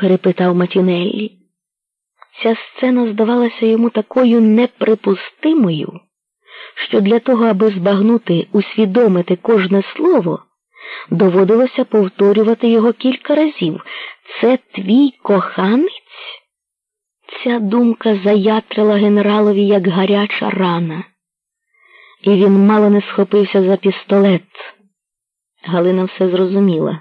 перепитав Матінеллі. Ця сцена здавалася йому такою неприпустимою, що для того, аби збагнути, усвідомити кожне слово, доводилося повторювати його кілька разів. Це твій коханець? Ця думка заятрила генералові, як гаряча рана, і він мало не схопився за пістолет. Галина все зрозуміла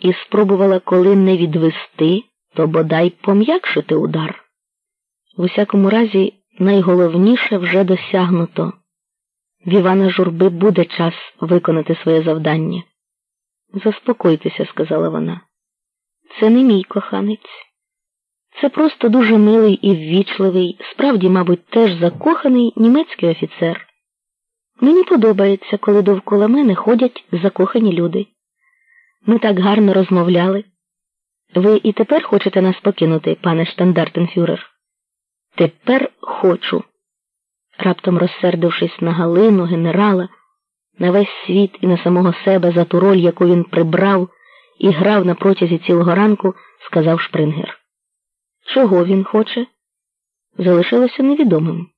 і спробувала, коли не відвести, то бодай пом'якшити удар. В усякому разі, найголовніше вже досягнуто. В Івана журби буде час виконати своє завдання. Заспокойтеся, сказала вона. Це не мій коханець. Це просто дуже милий і ввічливий, справді, мабуть, теж закоханий німецький офіцер. Мені подобається, коли довкола мене ходять закохані люди. Ми так гарно розмовляли. Ви і тепер хочете нас покинути, пане штандартенфюрер? Тепер хочу. Раптом розсердившись на Галину, генерала, на весь світ і на самого себе за ту роль, яку він прибрав і грав на протязі цілого ранку, сказав Шпрингер. Чого він хоче? Залишилося невідомим,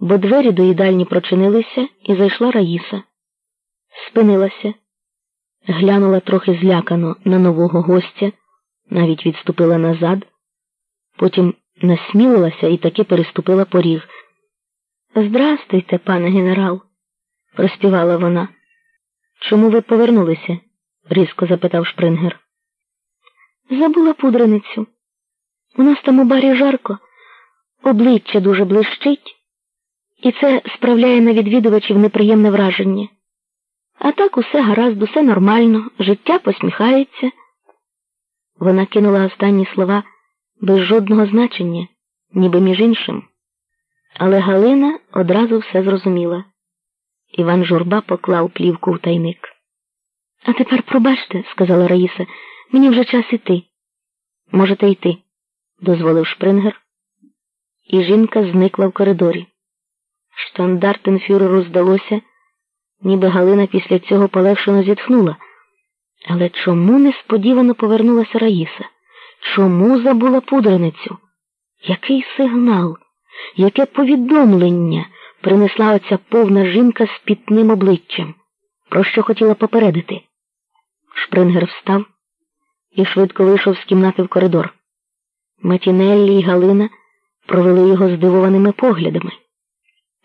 бо двері до їдальні прочинилися і зайшла Раїса. Спинилася, глянула трохи злякано на нового гостя, навіть відступила назад, потім насмілилася і таки переступила поріг. Здрастуйте, пане генерал, проспівала вона. Чому ви повернулися? різко запитав Шпрингер. Забула пудреницю. У нас там у барі жарко, обличчя дуже блищить, і це справляє на відвідувачів неприємне враження. А так усе гаразд, усе нормально, життя посміхається. Вона кинула останні слова без жодного значення, ніби між іншим. Але Галина одразу все зрозуміла. Іван журба поклав плівку в тайник. А тепер пробачте, сказала Раїса, мені вже час іти. Можете йти дозволив Шпрингер, і жінка зникла в коридорі. Штандартенфюреру здалося, ніби Галина після цього полегшено зітхнула. Але чому несподівано повернулася Раїса? Чому забула пудреницю? Який сигнал, яке повідомлення принесла оця повна жінка з пітним обличчям? Про що хотіла попередити? Шпрингер встав і швидко вийшов з кімнати в коридор. Матінеллі і Галина провели його здивованими поглядами.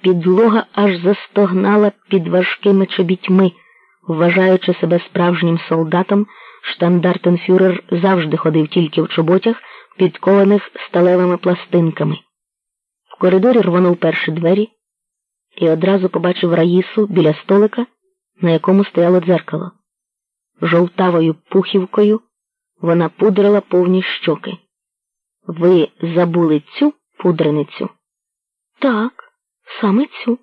Підлога аж застогнала під важкими чобітьми, вважаючи себе справжнім солдатом, штандартенфюрер завжди ходив тільки в чоботях, підкованих сталевими пластинками. В коридорі рвонув перші двері і одразу побачив Раїсу біля столика, на якому стояло дзеркало. Жовтавою пухівкою вона пудрила повні щоки. Ви забули цю пудреницю? Так, саме цю.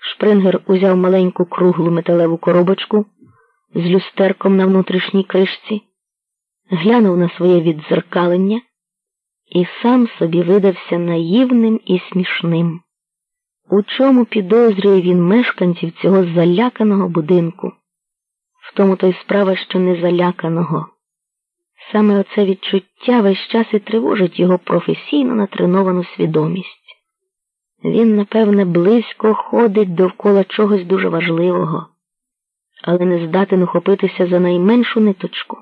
Шпрингер узяв маленьку круглу металеву коробочку з люстерком на внутрішній кришці, глянув на своє віддзеркалення і сам собі видався наївним і смішним. У чому підозрює він мешканців цього заляканого будинку? В тому то й справа, що не заляканого. Саме оце відчуття весь час і тривожить його професійно натреновану свідомість. Він, напевне, близько ходить довкола чогось дуже важливого, але не здатен ухопитися за найменшу ниточку.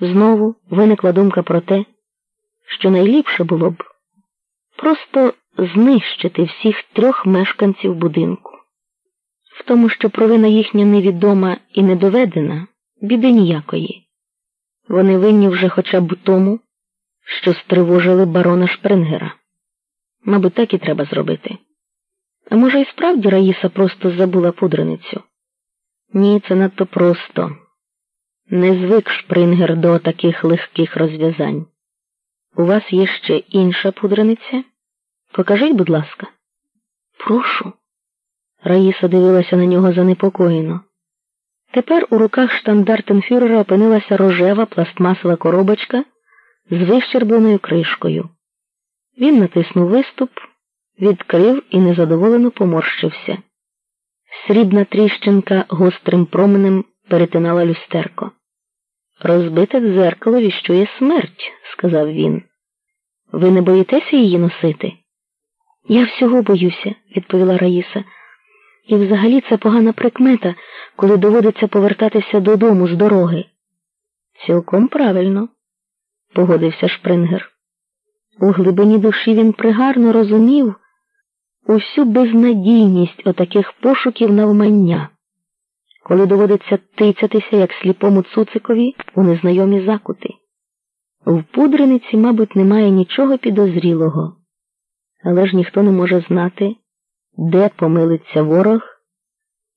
Знову виникла думка про те, що найліпше було б просто знищити всіх трьох мешканців будинку. В тому, що провина їхня невідома і недоведена, біди ніякої. Вони винні вже хоча б тому, що стривожили барона Шпрингера. Мабуть, так і треба зробити. А може, і справді Раїса просто забула пудреницю? Ні, це надто просто. Не звик Шпрингер до таких легких розв'язань. У вас є ще інша пудрениця? Покажіть, будь ласка. Прошу. Раїса дивилася на нього занепокоєно. Тепер у руках штандартенфюрера опинилася рожева пластмасова коробочка з вищербленою кришкою. Він натиснув виступ, відкрив і незадоволено поморщився. Срібна тріщинка гострим променем перетинала люстерко. Розбите дзеркало віщує смерть, сказав він. Ви не боїтеся її носити? Я всього боюся, відповіла Раїса. І взагалі це погана прикмета, коли доводиться повертатися додому з дороги. Цілком правильно, погодився Шпрингер. У глибині душі він пригарно розумів усю безнадійність отаких пошуків навмання, коли доводиться тицятися, як сліпому цуцикові, у незнайомі закути. В пудрениці, мабуть, немає нічого підозрілого, але ж ніхто не може знати, де помилиться ворог,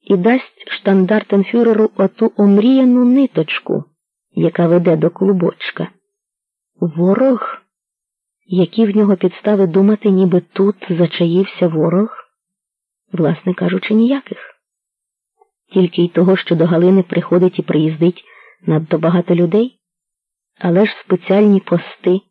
і дасть штандартенфюреру оту омріяну ниточку, яка веде до клубочка. Ворог? Які в нього підстави думати, ніби тут зачаївся ворог? Власне кажучи, ніяких. Тільки й того, що до Галини приходить і приїздить надто багато людей, але ж спеціальні пости